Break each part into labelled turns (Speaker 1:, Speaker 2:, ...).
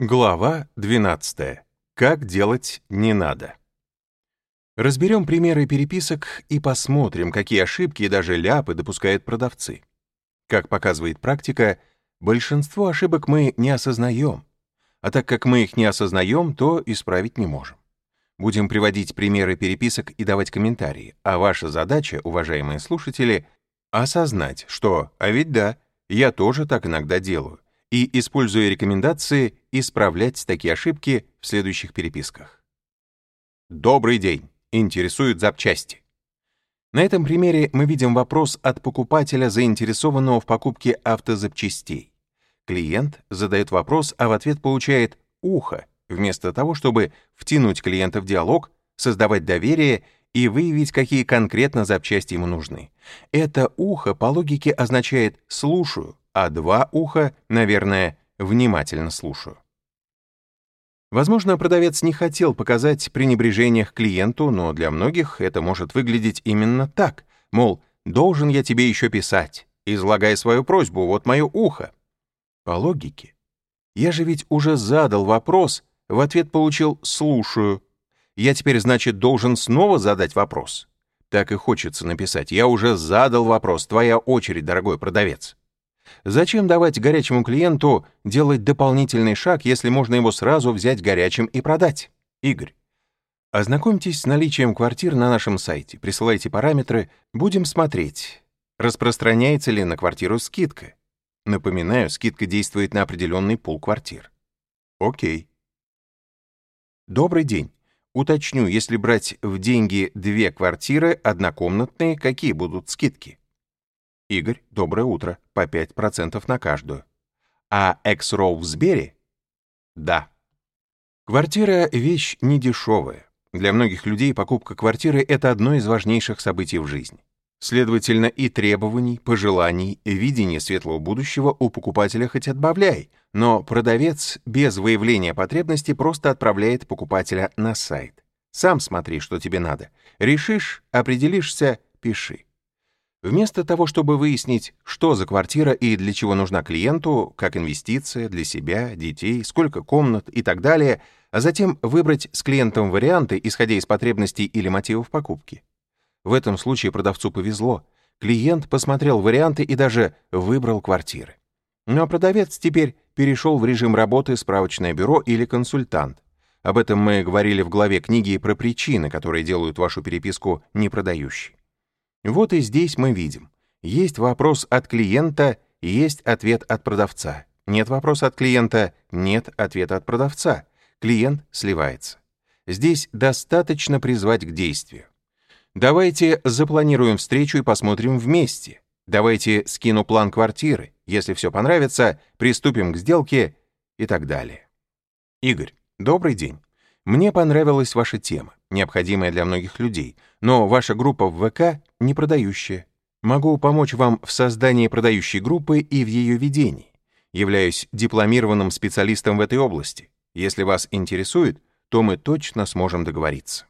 Speaker 1: Глава 12. Как делать не надо. Разберем примеры переписок и посмотрим, какие ошибки и даже ляпы допускают продавцы. Как показывает практика, большинство ошибок мы не осознаем, а так как мы их не осознаем, то исправить не можем. Будем приводить примеры переписок и давать комментарии, а ваша задача, уважаемые слушатели, осознать, что, а ведь да, я тоже так иногда делаю, и, используя рекомендации, исправлять такие ошибки в следующих переписках. Добрый день. Интересуют запчасти. На этом примере мы видим вопрос от покупателя, заинтересованного в покупке автозапчастей. Клиент задает вопрос, а в ответ получает «ухо», вместо того, чтобы втянуть клиента в диалог, создавать доверие и выявить, какие конкретно запчасти ему нужны. Это «ухо» по логике означает «слушаю», а два уха, наверное, внимательно слушаю. Возможно, продавец не хотел показать пренебрежение к клиенту, но для многих это может выглядеть именно так, мол, должен я тебе еще писать, излагай свою просьбу, вот мое ухо. По логике. Я же ведь уже задал вопрос, в ответ получил «слушаю». Я теперь, значит, должен снова задать вопрос. Так и хочется написать. Я уже задал вопрос, твоя очередь, дорогой продавец. Зачем давать горячему клиенту делать дополнительный шаг, если можно его сразу взять горячим и продать? Игорь. Ознакомьтесь с наличием квартир на нашем сайте, присылайте параметры, будем смотреть, распространяется ли на квартиру скидка. Напоминаю, скидка действует на определенный пул квартир. Окей. Добрый день. Уточню, если брать в деньги две квартиры, однокомнатные, какие будут скидки? Игорь, доброе утро, по 5% на каждую. А экс-роу в Сбере? Да. Квартира — вещь недешевая. Для многих людей покупка квартиры — это одно из важнейших событий в жизни. Следовательно, и требований, пожеланий, видения светлого будущего у покупателя хоть отбавляй, но продавец без выявления потребности просто отправляет покупателя на сайт. Сам смотри, что тебе надо. Решишь, определишься — пиши. Вместо того, чтобы выяснить, что за квартира и для чего нужна клиенту, как инвестиция для себя, детей, сколько комнат и так далее, а затем выбрать с клиентом варианты, исходя из потребностей или мотивов покупки. В этом случае продавцу повезло. Клиент посмотрел варианты и даже выбрал квартиры. Но продавец теперь перешел в режим работы справочное бюро или консультант. Об этом мы говорили в главе книги про причины, которые делают вашу переписку непродающей. Вот и здесь мы видим. Есть вопрос от клиента, есть ответ от продавца. Нет вопроса от клиента, нет ответа от продавца. Клиент сливается. Здесь достаточно призвать к действию. Давайте запланируем встречу и посмотрим вместе. Давайте скину план квартиры. Если все понравится, приступим к сделке и так далее. Игорь, добрый день. Мне понравилась ваша тема, необходимая для многих людей, но ваша группа в ВК не продающая. Могу помочь вам в создании продающей группы и в ее ведении. Являюсь дипломированным специалистом в этой области. Если вас интересует, то мы точно сможем договориться.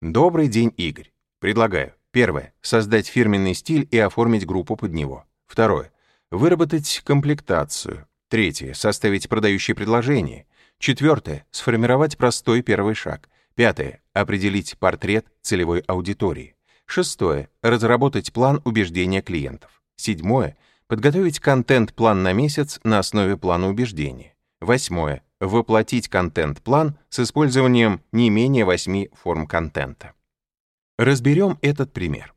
Speaker 1: Добрый день, Игорь. Предлагаю. Первое. Создать фирменный стиль и оформить группу под него. Второе. Выработать комплектацию. Третье. Составить продающее предложение. Четвертое — сформировать простой первый шаг. Пятое — определить портрет целевой аудитории. Шестое — разработать план убеждения клиентов. Седьмое — подготовить контент-план на месяц на основе плана убеждения. Восьмое — воплотить контент-план с использованием не менее восьми форм контента. Разберем этот пример.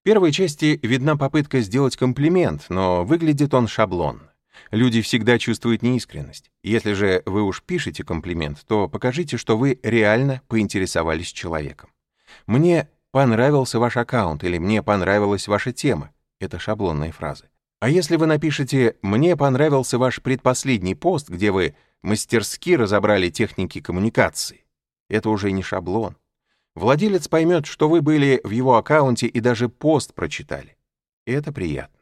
Speaker 1: В первой части видна попытка сделать комплимент, но выглядит он шаблонно. Люди всегда чувствуют неискренность. Если же вы уж пишете комплимент, то покажите, что вы реально поинтересовались человеком. «Мне понравился ваш аккаунт» или «Мне понравилась ваша тема» — это шаблонные фразы. А если вы напишете «Мне понравился ваш предпоследний пост», где вы мастерски разобрали техники коммуникации, это уже не шаблон. Владелец поймет, что вы были в его аккаунте и даже пост прочитали. И это приятно.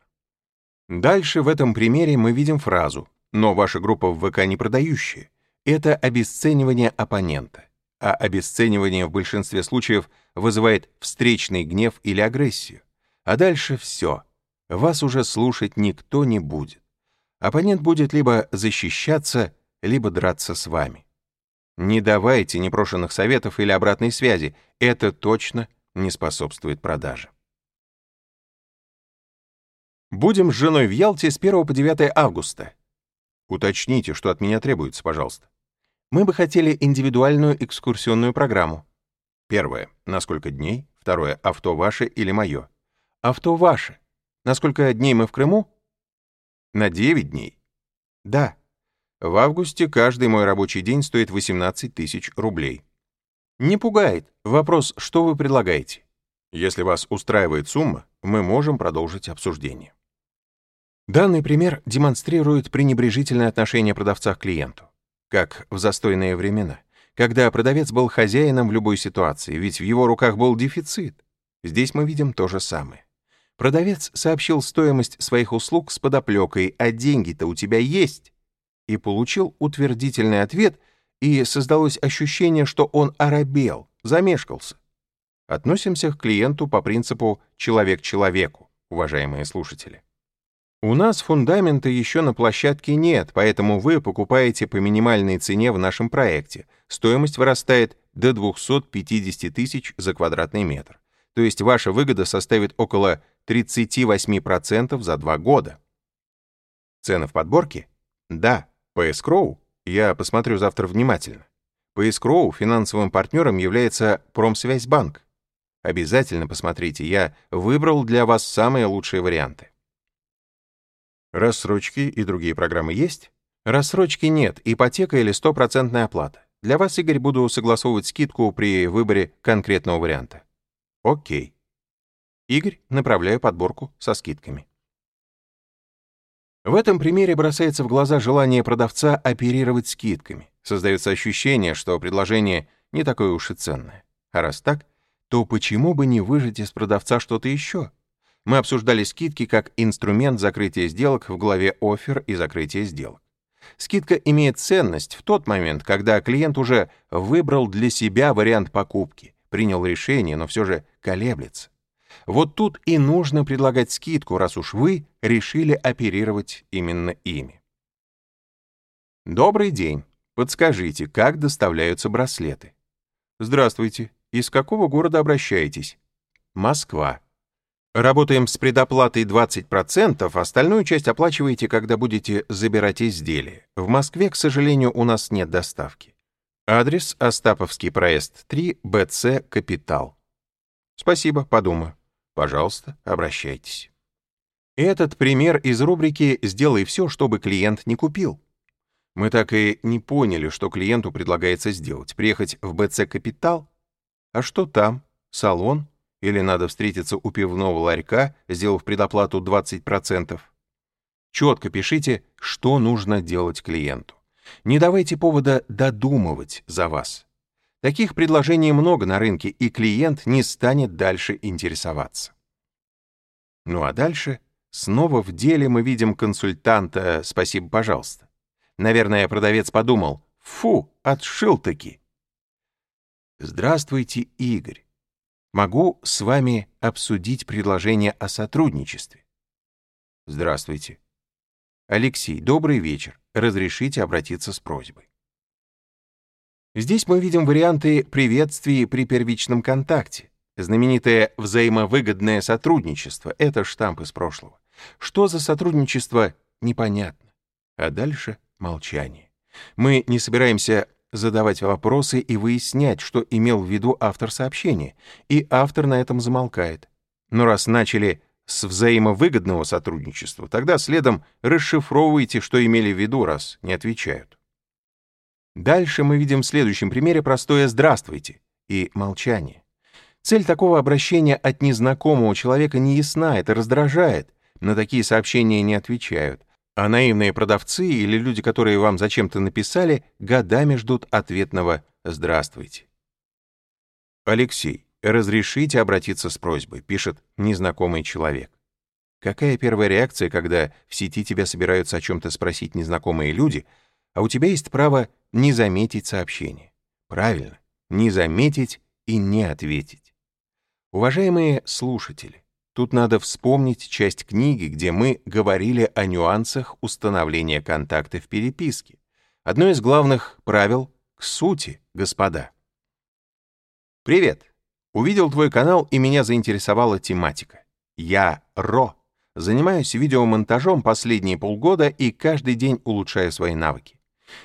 Speaker 1: Дальше в этом примере мы видим фразу «но ваша группа в ВК не продающая». Это обесценивание оппонента, а обесценивание в большинстве случаев вызывает встречный гнев или агрессию. А дальше все. Вас уже слушать никто не будет. оппонент будет либо защищаться, либо драться с вами. Не давайте непрошенных советов или обратной связи, это точно не способствует продаже. Будем с женой в Ялте с 1 по 9 августа. Уточните, что от меня требуется, пожалуйста. Мы бы хотели индивидуальную экскурсионную программу. Первое. На сколько дней? Второе. Авто ваше или мое? Авто ваше. На сколько дней мы в Крыму? На 9 дней. Да. В августе каждый мой рабочий день стоит 18 тысяч рублей. Не пугает. Вопрос, что вы предлагаете? Если вас устраивает сумма, мы можем продолжить обсуждение. Данный пример демонстрирует пренебрежительное отношение продавца к клиенту, как в застойные времена, когда продавец был хозяином в любой ситуации, ведь в его руках был дефицит. Здесь мы видим то же самое. Продавец сообщил стоимость своих услуг с подоплекой, а деньги-то у тебя есть, и получил утвердительный ответ, и создалось ощущение, что он оробел, замешкался. Относимся к клиенту по принципу «человек человеку», уважаемые слушатели. У нас фундамента еще на площадке нет, поэтому вы покупаете по минимальной цене в нашем проекте. Стоимость вырастает до 250 тысяч за квадратный метр. То есть ваша выгода составит около 38% за два года. Цены в подборке? Да. По эскроу? Я посмотрю завтра внимательно. По эскроу финансовым партнером является Промсвязьбанк. Обязательно посмотрите, я выбрал для вас самые лучшие варианты. Рассрочки и другие программы есть? Рассрочки нет, ипотека или стопроцентная оплата. Для вас, Игорь, буду согласовывать скидку при выборе конкретного варианта. Окей. Игорь, направляю подборку со скидками. В этом примере бросается в глаза желание продавца оперировать скидками. Создается ощущение, что предложение не такое уж и ценное. А раз так, то почему бы не выжать из продавца что-то еще? Мы обсуждали скидки как инструмент закрытия сделок в главе «Офер» и закрытия сделок. Скидка имеет ценность в тот момент, когда клиент уже выбрал для себя вариант покупки, принял решение, но все же колеблется. Вот тут и нужно предлагать скидку, раз уж вы решили оперировать именно ими. Добрый день. Подскажите, как доставляются браслеты? Здравствуйте. Из какого города обращаетесь? Москва. Работаем с предоплатой 20%, остальную часть оплачиваете, когда будете забирать изделие. В Москве, к сожалению, у нас нет доставки. Адрес Остаповский проезд 3, БЦ Капитал. Спасибо, подумаю. Пожалуйста, обращайтесь. Этот пример из рубрики «Сделай все, чтобы клиент не купил». Мы так и не поняли, что клиенту предлагается сделать. Приехать в БЦ Капитал? А что там? Салон? Или надо встретиться у пивного ларька, сделав предоплату 20%. Четко пишите, что нужно делать клиенту. Не давайте повода додумывать за вас. Таких предложений много на рынке, и клиент не станет дальше интересоваться. Ну а дальше снова в деле мы видим консультанта «Спасибо, пожалуйста». Наверное, продавец подумал «Фу, отшил-таки». Здравствуйте, Игорь. Могу с вами обсудить предложение о сотрудничестве. Здравствуйте. Алексей, добрый вечер. Разрешите обратиться с просьбой. Здесь мы видим варианты приветствий при первичном контакте. Знаменитое взаимовыгодное сотрудничество — это штамп из прошлого. Что за сотрудничество — непонятно. А дальше — молчание. Мы не собираемся задавать вопросы и выяснять, что имел в виду автор сообщения, и автор на этом замолкает. Но раз начали с взаимовыгодного сотрудничества, тогда следом расшифровывайте, что имели в виду, раз не отвечают. Дальше мы видим в следующем примере простое «здравствуйте» и молчание. Цель такого обращения от незнакомого человека не ясна, это раздражает. На такие сообщения не отвечают. А наивные продавцы или люди, которые вам зачем-то написали, годами ждут ответного «Здравствуйте». Алексей, разрешите обратиться с просьбой, пишет незнакомый человек. Какая первая реакция, когда в сети тебя собираются о чем-то спросить незнакомые люди, а у тебя есть право не заметить сообщение? Правильно, не заметить и не ответить. Уважаемые слушатели, Тут надо вспомнить часть книги, где мы говорили о нюансах установления контакта в переписке. Одно из главных правил — к сути, господа. Привет! Увидел твой канал, и меня заинтересовала тематика. Я Ро. Занимаюсь видеомонтажом последние полгода и каждый день улучшаю свои навыки.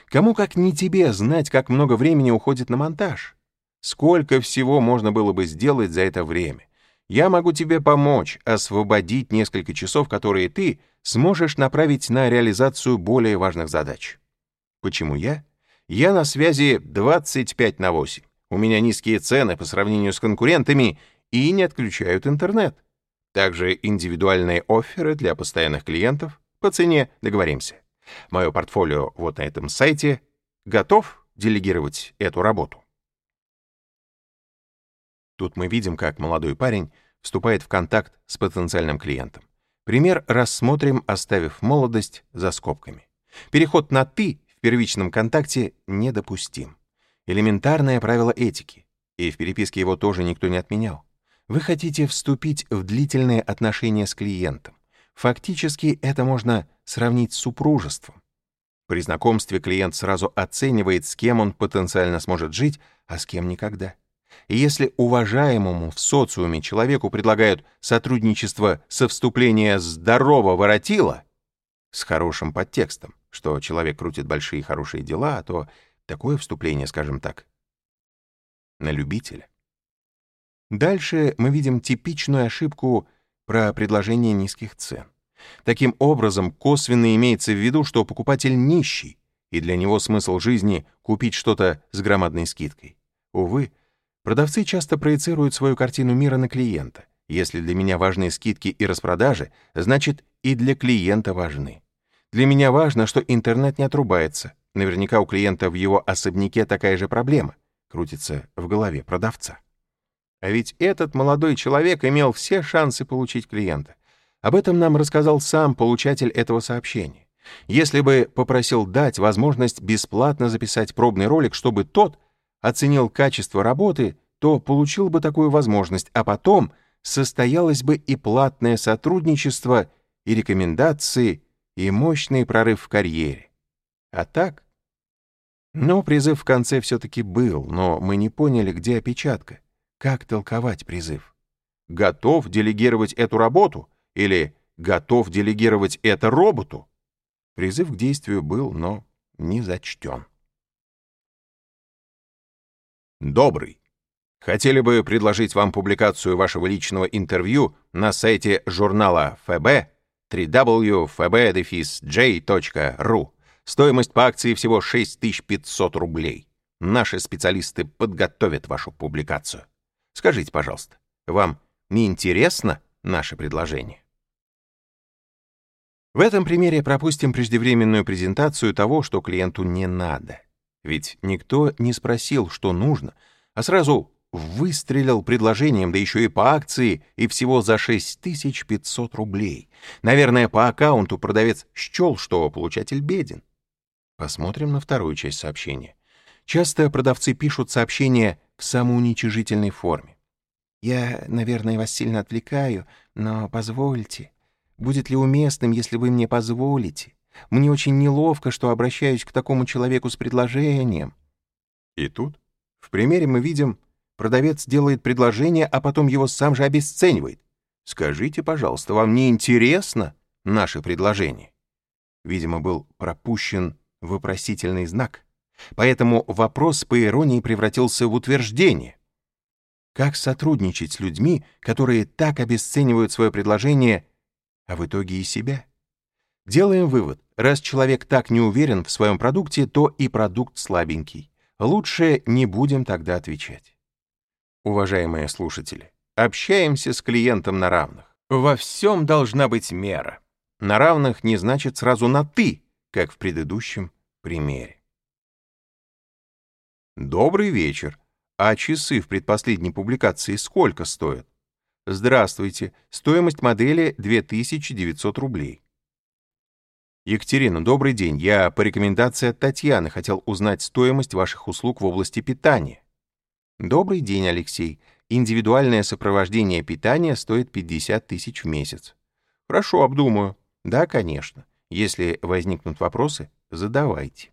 Speaker 1: Кому как не тебе знать, как много времени уходит на монтаж? Сколько всего можно было бы сделать за это время? Я могу тебе помочь освободить несколько часов, которые ты сможешь направить на реализацию более важных задач. Почему я? Я на связи 25 на 8. У меня низкие цены по сравнению с конкурентами и не отключают интернет. Также индивидуальные офферы для постоянных клиентов. По цене договоримся. Мое портфолио вот на этом сайте. Готов делегировать эту работу? Тут мы видим, как молодой парень вступает в контакт с потенциальным клиентом. Пример рассмотрим, оставив молодость за скобками. Переход на «ты» в первичном контакте недопустим. Элементарное правило этики, и в переписке его тоже никто не отменял. Вы хотите вступить в длительные отношения с клиентом. Фактически это можно сравнить с супружеством. При знакомстве клиент сразу оценивает, с кем он потенциально сможет жить, а с кем никогда. И если уважаемому в социуме человеку предлагают сотрудничество со вступления здорового воротила с хорошим подтекстом, что человек крутит большие хорошие дела, то такое вступление, скажем так, на любителя. Дальше мы видим типичную ошибку про предложение низких цен. Таким образом, косвенно имеется в виду, что покупатель нищий, и для него смысл жизни — купить что-то с громадной скидкой. Увы, Продавцы часто проецируют свою картину мира на клиента. Если для меня важны скидки и распродажи, значит и для клиента важны. Для меня важно, что интернет не отрубается. Наверняка у клиента в его особняке такая же проблема. Крутится в голове продавца. А ведь этот молодой человек имел все шансы получить клиента. Об этом нам рассказал сам получатель этого сообщения. Если бы попросил дать возможность бесплатно записать пробный ролик, чтобы тот оценил качество работы, то получил бы такую возможность, а потом состоялось бы и платное сотрудничество, и рекомендации, и мощный прорыв в карьере. А так? Но призыв в конце все-таки был, но мы не поняли, где опечатка. Как толковать призыв? Готов делегировать эту работу? Или готов делегировать это роботу? Призыв к действию был, но не зачтен. Добрый. Хотели бы предложить вам публикацию вашего личного интервью на сайте журнала ФБ www.fb-j.ru. Стоимость по акции всего 6500 рублей. Наши специалисты подготовят вашу публикацию. Скажите, пожалуйста, вам не интересно наше предложение? В этом примере пропустим преждевременную презентацию того, что клиенту не надо. Ведь никто не спросил, что нужно, а сразу выстрелил предложением, да еще и по акции, и всего за 6500 рублей. Наверное, по аккаунту продавец счел, что получатель беден. Посмотрим на вторую часть сообщения. Часто продавцы пишут сообщения в самоуничижительной форме. «Я, наверное, вас сильно отвлекаю, но позвольте. Будет ли уместным, если вы мне позволите? Мне очень неловко, что обращаюсь к такому человеку с предложением». И тут, в примере мы видим, продавец делает предложение, а потом его сам же обесценивает. «Скажите, пожалуйста, вам не интересно наше предложение?» Видимо, был пропущен вопросительный знак. Поэтому вопрос по иронии превратился в утверждение. Как сотрудничать с людьми, которые так обесценивают свое предложение, а в итоге и себя? Делаем вывод. Раз человек так не уверен в своем продукте, то и продукт слабенький. Лучше не будем тогда отвечать. Уважаемые слушатели, общаемся с клиентом на равных. Во всем должна быть мера. На равных не значит сразу на «ты», как в предыдущем примере. Добрый вечер. А часы в предпоследней публикации сколько стоят? Здравствуйте. Стоимость модели 2900 рублей. Екатерина, добрый день. Я по рекомендации от Татьяны хотел узнать стоимость ваших услуг в области питания. Добрый день, Алексей. индивидуальное сопровождение питания стоит 50 тысяч в месяц. Хорошо, обдумаю. Да, конечно. Если возникнут вопросы, задавайте.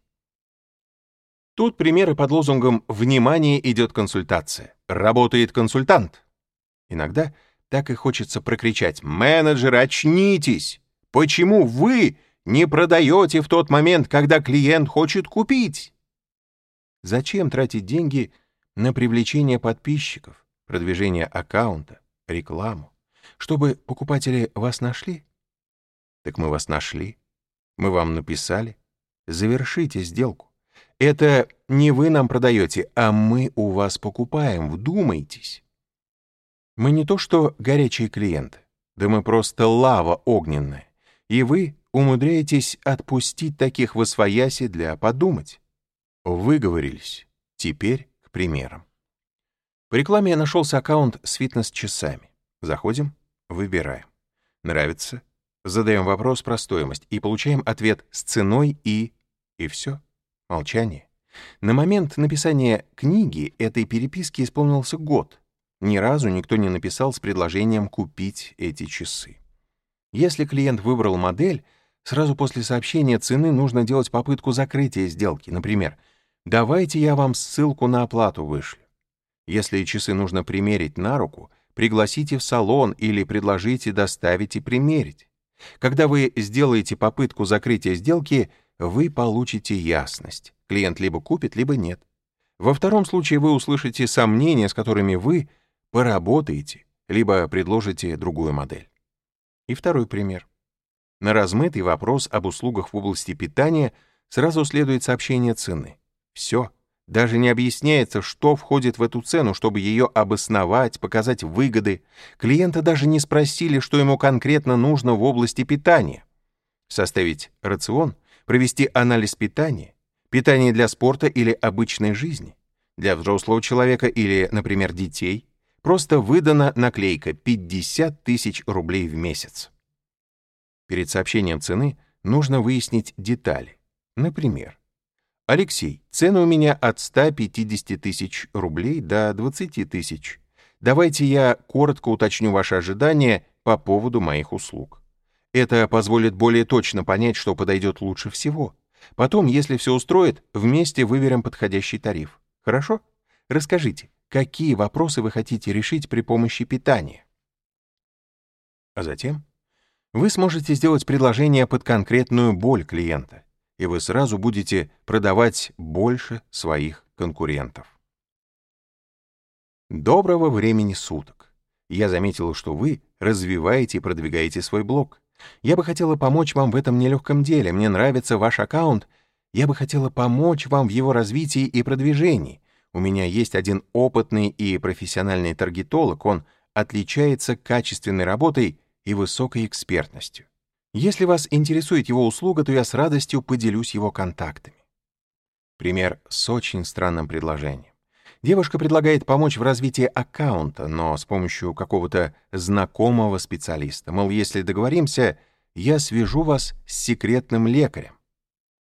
Speaker 1: Тут примеры под лозунгом «Внимание, идет консультация». Работает консультант. Иногда так и хочется прокричать «Менеджер, очнитесь! Почему вы не продаете в тот момент, когда клиент хочет купить?» Зачем тратить деньги на привлечение подписчиков, продвижение аккаунта, рекламу? Чтобы покупатели вас нашли? Так мы вас нашли. Мы вам написали. Завершите сделку. Это не вы нам продаете, а мы у вас покупаем. Вдумайтесь. Мы не то что горячие клиенты. Да мы просто лава огненная. И вы умудряетесь отпустить таких в освояси для подумать. Выговорились. Теперь к примерам. В рекламе нашелся аккаунт с фитнес-часами. Заходим, выбираем. Нравится? Задаем вопрос про стоимость и получаем ответ с ценой и... И все. Молчание. На момент написания книги этой переписки исполнился год. Ни разу никто не написал с предложением купить эти часы. Если клиент выбрал модель, сразу после сообщения цены нужно делать попытку закрытия сделки. Например, «Давайте я вам ссылку на оплату вышлю». Если часы нужно примерить на руку, пригласите в салон или предложите доставить и примерить. Когда вы сделаете попытку закрытия сделки, вы получите ясность. Клиент либо купит, либо нет. Во втором случае вы услышите сомнения, с которыми вы поработаете, либо предложите другую модель. И второй пример. На размытый вопрос об услугах в области питания сразу следует сообщение цены. Все. Даже не объясняется, что входит в эту цену, чтобы ее обосновать, показать выгоды. Клиента даже не спросили, что ему конкретно нужно в области питания. Составить рацион, провести анализ питания, питание для спорта или обычной жизни, для взрослого человека или, например, детей, просто выдана наклейка 50 тысяч рублей в месяц. Перед сообщением цены нужно выяснить детали. Например, Алексей, цены у меня от 150 тысяч рублей до 20 тысяч. Давайте я коротко уточню ваши ожидания по поводу моих услуг. Это позволит более точно понять, что подойдет лучше всего. Потом, если все устроит, вместе выберем подходящий тариф. Хорошо? Расскажите, какие вопросы вы хотите решить при помощи питания? А затем вы сможете сделать предложение под конкретную боль клиента и вы сразу будете продавать больше своих конкурентов. Доброго времени суток. Я заметила, что вы развиваете и продвигаете свой блог. Я бы хотела помочь вам в этом нелегком деле. Мне нравится ваш аккаунт. Я бы хотела помочь вам в его развитии и продвижении. У меня есть один опытный и профессиональный таргетолог. Он отличается качественной работой и высокой экспертностью. Если вас интересует его услуга, то я с радостью поделюсь его контактами. Пример с очень странным предложением. Девушка предлагает помочь в развитии аккаунта, но с помощью какого-то знакомого специалиста. Мол, если договоримся, я свяжу вас с секретным лекарем.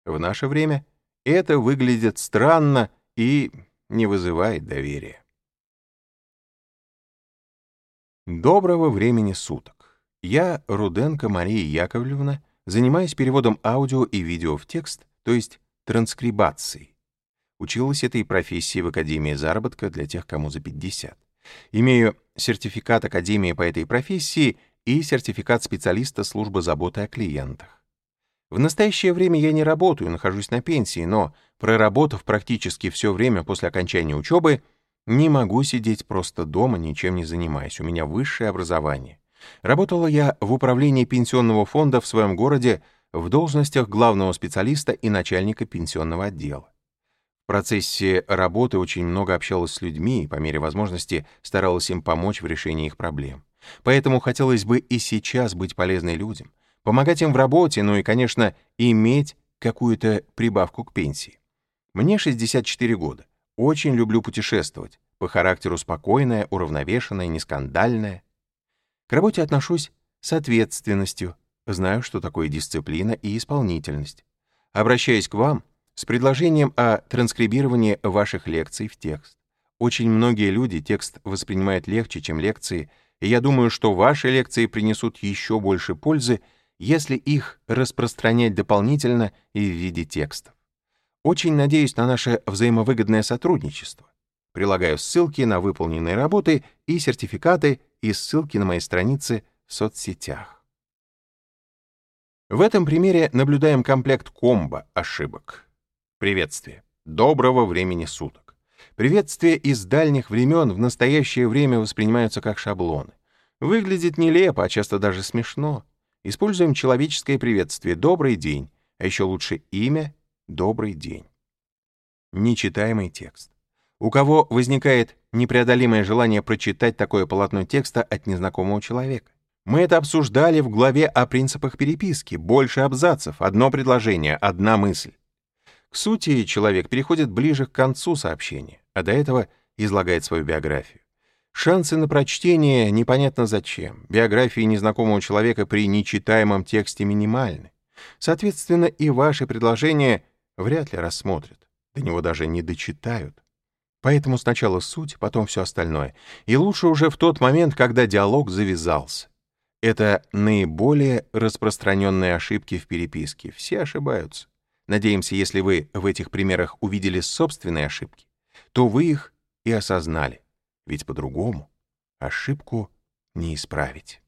Speaker 1: В наше время это выглядит странно и не вызывает доверия. Доброго времени суток. Я, Руденко Мария Яковлевна, занимаюсь переводом аудио и видео в текст, то есть транскрибацией. Училась этой профессии в Академии заработка для тех, кому за 50. Имею сертификат Академии по этой профессии и сертификат специалиста службы заботы о клиентах. В настоящее время я не работаю, нахожусь на пенсии, но, проработав практически все время после окончания учебы, не могу сидеть просто дома, ничем не занимаясь. У меня высшее образование. Работала я в управлении пенсионного фонда в своем городе в должностях главного специалиста и начальника пенсионного отдела. В процессе работы очень много общалась с людьми и по мере возможности старалась им помочь в решении их проблем. Поэтому хотелось бы и сейчас быть полезной людям, помогать им в работе, ну и, конечно, иметь какую-то прибавку к пенсии. Мне 64 года. Очень люблю путешествовать. По характеру спокойная, уравновешенная, нескандальная. К работе отношусь с ответственностью, знаю, что такое дисциплина и исполнительность. Обращаюсь к вам с предложением о транскрибировании ваших лекций в текст. Очень многие люди текст воспринимают легче, чем лекции, и я думаю, что ваши лекции принесут еще больше пользы, если их распространять дополнительно и в виде текстов. Очень надеюсь на наше взаимовыгодное сотрудничество. Прилагаю ссылки на выполненные работы и сертификаты и ссылки на мои страницы в соцсетях. В этом примере наблюдаем комплект комбо ошибок. Приветствие. Доброго времени суток. Приветствия из дальних времен в настоящее время воспринимаются как шаблоны. Выглядит нелепо, а часто даже смешно. Используем человеческое приветствие «добрый день», а еще лучше имя «добрый день». Нечитаемый текст. У кого возникает непреодолимое желание прочитать такое полотно текста от незнакомого человека? Мы это обсуждали в главе о принципах переписки. Больше абзацев, одно предложение, одна мысль. К сути, человек переходит ближе к концу сообщения, а до этого излагает свою биографию. Шансы на прочтение непонятно зачем. Биографии незнакомого человека при нечитаемом тексте минимальны. Соответственно, и ваши предложения вряд ли рассмотрят. До него даже не дочитают. Поэтому сначала суть, потом все остальное. И лучше уже в тот момент, когда диалог завязался. Это наиболее распространенные ошибки в переписке. Все ошибаются. Надеемся, если вы в этих примерах увидели собственные ошибки, то вы их и осознали. Ведь по-другому ошибку не исправить.